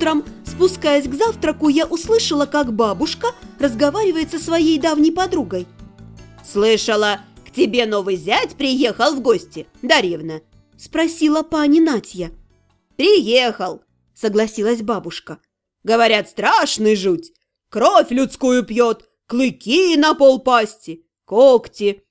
Утром, спускаясь к завтраку, я услышала, как бабушка разговаривает со своей давней подругой. «Слышала, к тебе новый зять приехал в гости, Дарьевна?» – спросила пани Натья. «Приехал», – согласилась бабушка. «Говорят, страшный жуть. Кровь людскую пьет, клыки на полпасти, когти.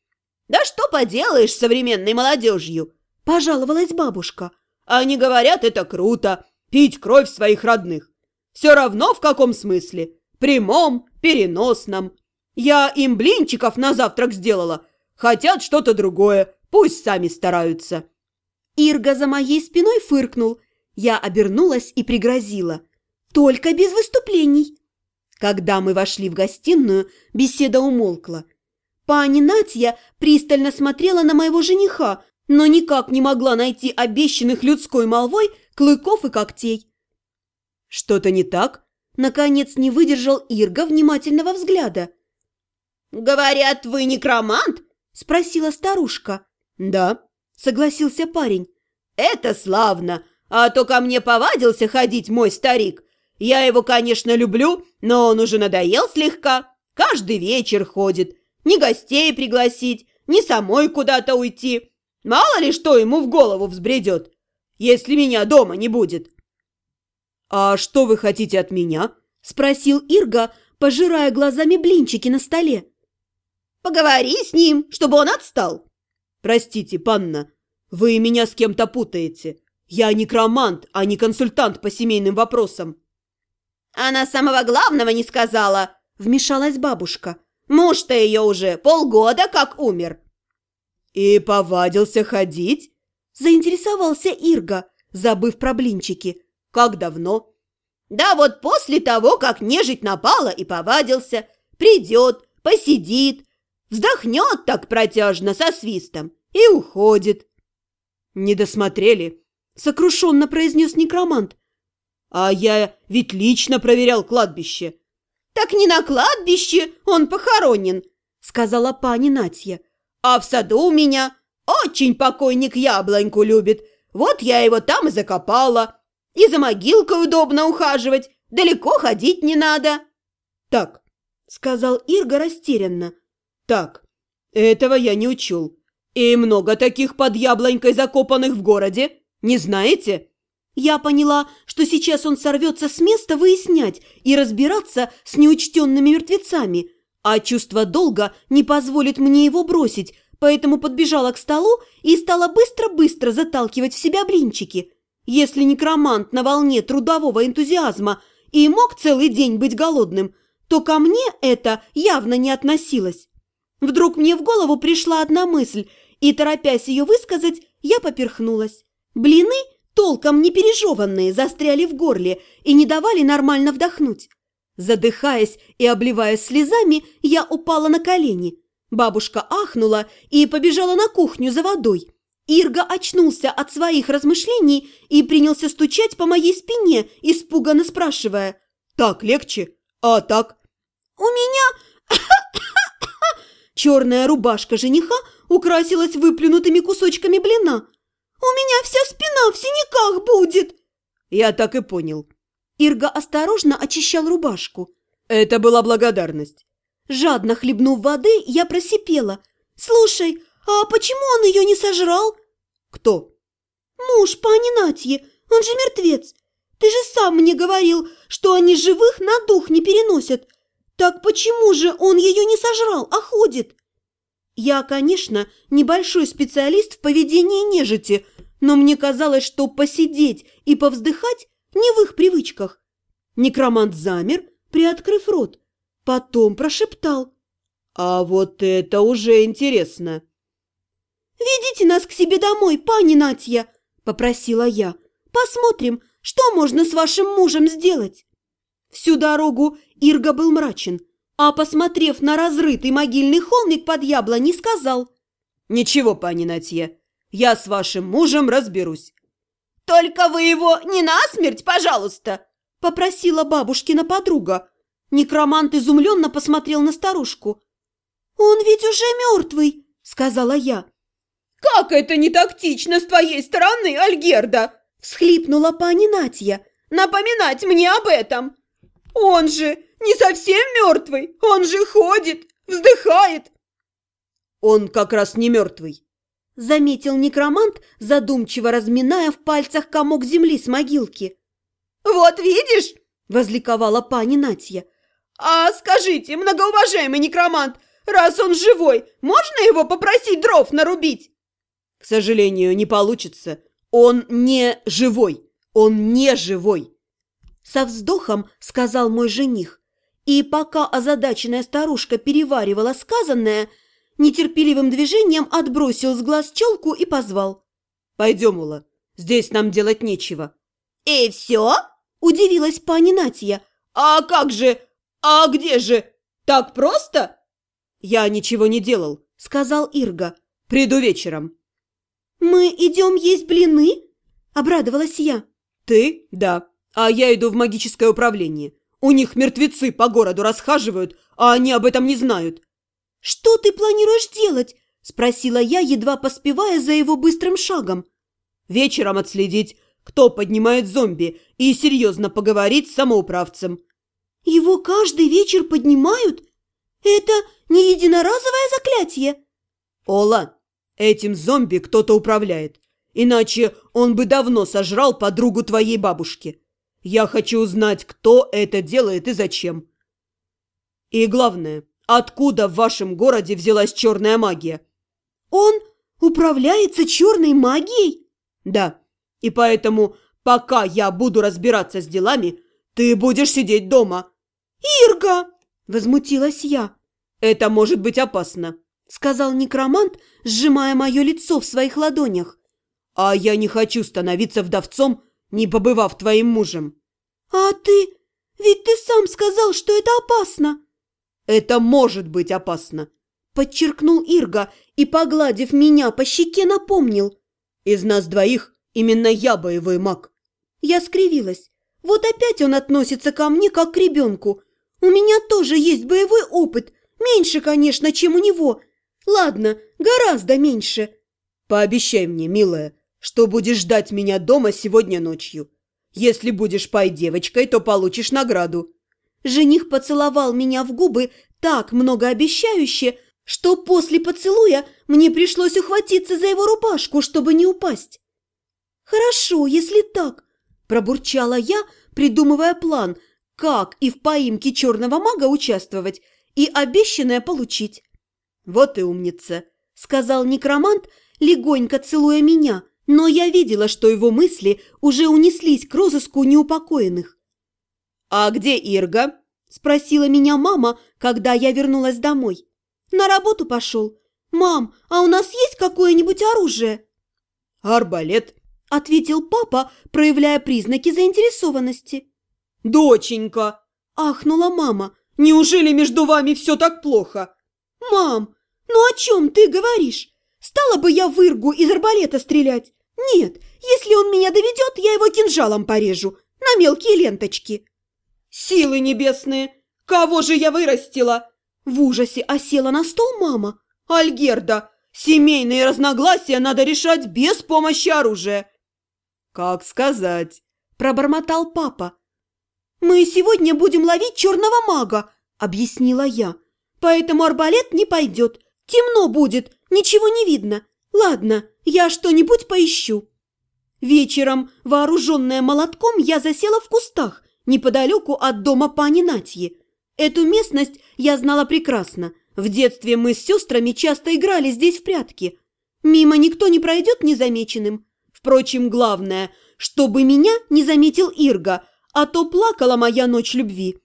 Да что поделаешь с современной молодежью?» – пожаловалась бабушка. «Они говорят, это круто, пить кровь своих родных. Все равно в каком смысле, прямом, переносном. Я им блинчиков на завтрак сделала. Хотят что-то другое, пусть сами стараются». Ирга за моей спиной фыркнул. Я обернулась и пригрозила. «Только без выступлений». Когда мы вошли в гостиную, беседа умолкла. Пани Натья пристально смотрела на моего жениха, но никак не могла найти обещанных людской молвой клыков и когтей. «Что-то не так?» Наконец не выдержал Ирга внимательного взгляда. «Говорят, вы некромант?» – спросила старушка. «Да», – согласился парень. «Это славно, а то ко мне повадился ходить мой старик. Я его, конечно, люблю, но он уже надоел слегка. Каждый вечер ходит. Ни гостей пригласить, ни самой куда-то уйти. Мало ли что ему в голову взбредет, если меня дома не будет». «А что вы хотите от меня?» – спросил Ирга, пожирая глазами блинчики на столе. Поговори с ним, чтобы он отстал. Простите, панна, вы меня с кем-то путаете. Я некромант, а не консультант по семейным вопросам. Она самого главного не сказала, вмешалась бабушка. Муж-то ее уже полгода как умер. И повадился ходить? Заинтересовался Ирга, забыв про блинчики. Как давно? Да вот после того, как нежить напала и повадился. Придет, посидит, Вздохнет так протяжно со свистом и уходит. «Не досмотрели», — сокрушенно произнес некромант. «А я ведь лично проверял кладбище». «Так не на кладбище он похоронен», — сказала пани Натья. «А в саду у меня очень покойник яблоньку любит. Вот я его там и закопала. И за могилкой удобно ухаживать, далеко ходить не надо». «Так», — сказал Ирга растерянно, так, этого я не учел. И много таких под яблонькой закопанных в городе, не знаете? Я поняла, что сейчас он сорвется с места выяснять и разбираться с неучтенными мертвецами, а чувство долга не позволит мне его бросить, поэтому подбежала к столу и стала быстро-быстро заталкивать в себя блинчики. Если некромант на волне трудового энтузиазма и мог целый день быть голодным, то ко мне это явно не относилось. Вдруг мне в голову пришла одна мысль, и, торопясь ее высказать, я поперхнулась. Блины, толком не пережеванные, застряли в горле и не давали нормально вдохнуть. Задыхаясь и обливаясь слезами, я упала на колени. Бабушка ахнула и побежала на кухню за водой. Ирга очнулся от своих размышлений и принялся стучать по моей спине, испуганно спрашивая. «Так легче? А так?» «У меня Черная рубашка жениха украсилась выплюнутыми кусочками блина. «У меня вся спина в синяках будет!» Я так и понял. Ирга осторожно очищал рубашку. Это была благодарность. Жадно хлебнув воды, я просипела. «Слушай, а почему он ее не сожрал?» «Кто?» «Муж пани Натьи, он же мертвец. Ты же сам мне говорил, что они живых на дух не переносят. Так почему же он ее не сожрал, а ходит? Я, конечно, небольшой специалист в поведении нежити, но мне казалось, что посидеть и повздыхать не в их привычках. Некромант замер, приоткрыв рот. Потом прошептал. «А вот это уже интересно!» «Ведите нас к себе домой, пани Натья!» – попросила я. «Посмотрим, что можно с вашим мужем сделать!» Всю дорогу Ирга был мрачен, а, посмотрев на разрытый могильный холмик под яблоней, сказал «Ничего, пани Натье, я с вашим мужем разберусь». «Только вы его не насмерть, пожалуйста!» – попросила бабушкина подруга. Некромант изумленно посмотрел на старушку. «Он ведь уже мертвый!» – сказала я. «Как это не тактично с твоей стороны, Альгерда!» – всхлипнула пани Натья. напоминать мне об этом? Он же не совсем мертвый, он же ходит, вздыхает. Он как раз не мертвый. Заметил некромант, задумчиво разминая в пальцах комок земли с могилки. «Вот видишь!» – возликовала пани Натья. «А скажите, многоуважаемый некромант, раз он живой, можно его попросить дров нарубить?» «К сожалению, не получится. Он не живой. Он не живой!» Со вздохом сказал мой жених. И пока озадаченная старушка переваривала сказанное, нетерпеливым движением отбросил с глаз челку и позвал. «Пойдем, Ула, здесь нам делать нечего». «И все?» – удивилась пани Натья. «А как же? А где же? Так просто?» «Я ничего не делал», – сказал Ирга. «Приду вечером». «Мы идем есть блины?» – обрадовалась я. «Ты? Да. А я иду в магическое управление. У них мертвецы по городу расхаживают, а они об этом не знают». «Что ты планируешь делать?» – спросила я, едва поспевая за его быстрым шагом. «Вечером отследить, кто поднимает зомби, и серьезно поговорить с самоуправцем». «Его каждый вечер поднимают? Это не единоразовое заклятие?» «Ола, этим зомби кто-то управляет. Иначе он бы давно сожрал подругу твоей бабушки. Я хочу узнать, кто это делает и зачем. И главное, откуда в вашем городе взялась черная магия? Он управляется черной магией? Да, и поэтому, пока я буду разбираться с делами, ты будешь сидеть дома. Ирга! Возмутилась я. Это может быть опасно, сказал некромант, сжимая мое лицо в своих ладонях. А я не хочу становиться вдовцом, не побывав твоим мужем. А ты? Ведь ты сам сказал, что это опасно. Это может быть опасно, подчеркнул Ирга и, погладив меня по щеке, напомнил. Из нас двоих именно я боевой маг. Я скривилась. Вот опять он относится ко мне как к ребенку. У меня тоже есть боевой опыт. Меньше, конечно, чем у него. Ладно, гораздо меньше. Пообещай мне, милая, что будешь ждать меня дома сегодня ночью. Если будешь пай-девочкой, то получишь награду». Жених поцеловал меня в губы так многообещающе, что после поцелуя мне пришлось ухватиться за его рубашку, чтобы не упасть. «Хорошо, если так», – пробурчала я, придумывая план, как и в поимке черного мага участвовать и обещанное получить. «Вот и умница», – сказал некромант, легонько целуя меня, но я видела, что его мысли уже унеслись к розыску неупокоенных. «А где Ирга?» – спросила меня мама, когда я вернулась домой. «На работу пошел. Мам, а у нас есть какое-нибудь оружие?» «Арбалет», – ответил папа, проявляя признаки заинтересованности. «Доченька!» – ахнула мама. «Неужели между вами все так плохо?» «Мам, ну о чем ты говоришь? Стала бы я в из арбалета стрелять? «Нет, если он меня доведет, я его кинжалом порежу на мелкие ленточки». «Силы небесные! Кого же я вырастила?» В ужасе осела на стол мама. «Альгерда, семейные разногласия надо решать без помощи оружия». «Как сказать?» – пробормотал папа. «Мы сегодня будем ловить черного мага», – объяснила я. «Поэтому арбалет не пойдет. Темно будет, ничего не видно. Ладно, я что-нибудь поищу. Вечером, вооруженная молотком, я засела в кустах, неподалеку от дома пани Натьи. Эту местность я знала прекрасно. В детстве мы с сестрами часто играли здесь в прятки. Мимо никто не пройдет незамеченным. Впрочем, главное, чтобы меня не заметил Ирга, а то плакала моя ночь любви.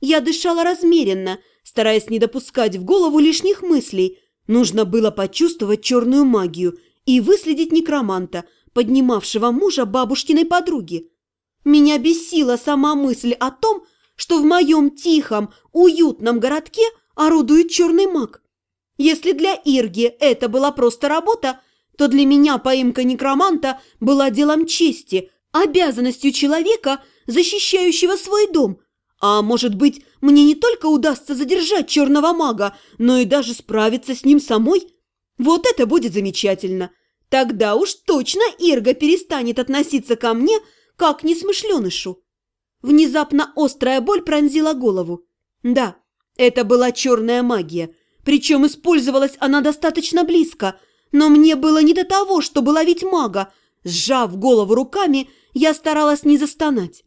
Я дышала размеренно, стараясь не допускать в голову лишних мыслей. Нужно было почувствовать черную магию – и выследить некроманта, поднимавшего мужа бабушкиной подруги. Меня бесила сама мысль о том, что в моем тихом, уютном городке орудует черный маг. Если для Ирги это была просто работа, то для меня поимка некроманта была делом чести, обязанностью человека, защищающего свой дом. А может быть, мне не только удастся задержать черного мага, но и даже справиться с ним самой? Вот это будет замечательно. Тогда уж точно Ирга перестанет относиться ко мне как несмышленышу. Внезапно острая боль пронзила голову. Да, это была черная магия, причем использовалась она достаточно близко, но мне было не до того, чтобы ловить мага. Сжав голову руками, я старалась не застонать.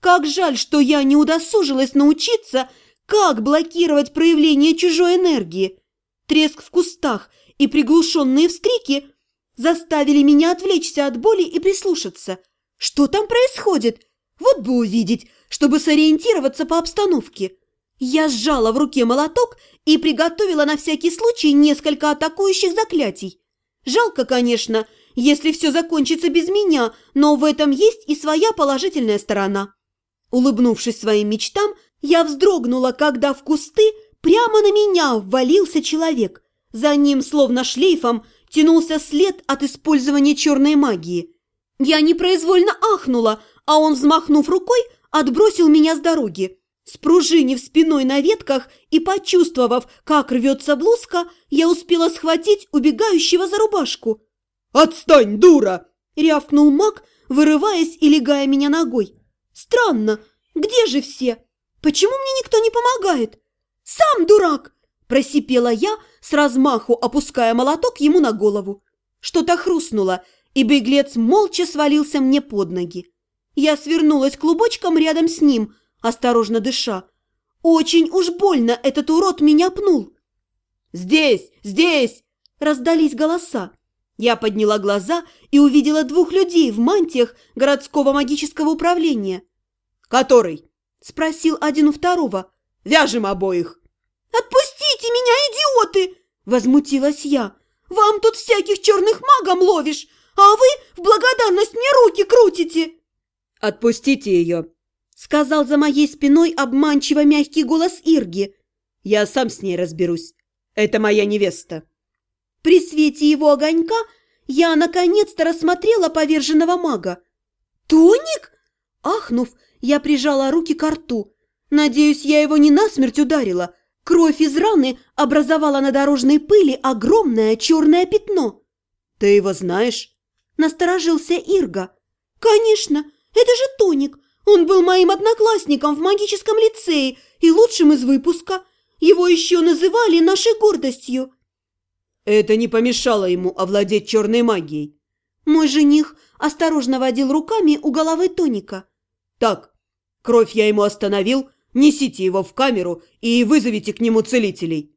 Как жаль, что я не удосужилась научиться, как блокировать проявление чужой энергии. Треск в кустах и приглушенные вскрики заставили меня отвлечься от боли и прислушаться. Что там происходит? Вот бы увидеть, чтобы сориентироваться по обстановке. Я сжала в руке молоток и приготовила на всякий случай несколько атакующих заклятий. Жалко, конечно, если все закончится без меня, но в этом есть и своя положительная сторона. Улыбнувшись своим мечтам, я вздрогнула, когда в кусты прямо на меня ввалился человек. За ним, словно шлейфом, тянулся след от использования черной магии. Я непроизвольно ахнула, а он, взмахнув рукой, отбросил меня с дороги. Спружинив спиной на ветках и почувствовав, как рвется блузка, я успела схватить убегающего за рубашку. «Отстань, дура!» – рявкнул маг, вырываясь и легая меня ногой. «Странно, где же все? Почему мне никто не помогает? Сам дурак!» – просипела я, с размаху опуская молоток ему на голову. Что-то хрустнуло, и беглец молча свалился мне под ноги. Я свернулась клубочком рядом с ним, осторожно дыша. Очень уж больно этот урод меня пнул. «Здесь! Здесь!» – раздались голоса. Я подняла глаза и увидела двух людей в мантиях городского магического управления. «Который?» – спросил один у второго. «Вяжем обоих!» «Отпустите меня, идиоты!» – возмутилась я. «Вам тут всяких черных магом ловишь, а вы в благодарность мне руки крутите!» «Отпустите ее!» – сказал за моей спиной обманчиво мягкий голос Ирги. «Я сам с ней разберусь. Это моя невеста». При свете его огонька я наконец-то рассмотрела поверженного мага. «Тоник?» Ахнув, я прижала руки к рту. Надеюсь, я его не насмерть ударила. Кровь из раны образовала на дорожной пыли огромное черное пятно. «Ты его знаешь?» Насторожился Ирга. «Конечно, это же Тоник. Он был моим одноклассником в магическом лицее и лучшим из выпуска. Его еще называли нашей гордостью». Это не помешало ему овладеть черной магией. Мой жених осторожно водил руками у головы Тоника. «Так, кровь я ему остановил, несите его в камеру и вызовите к нему целителей».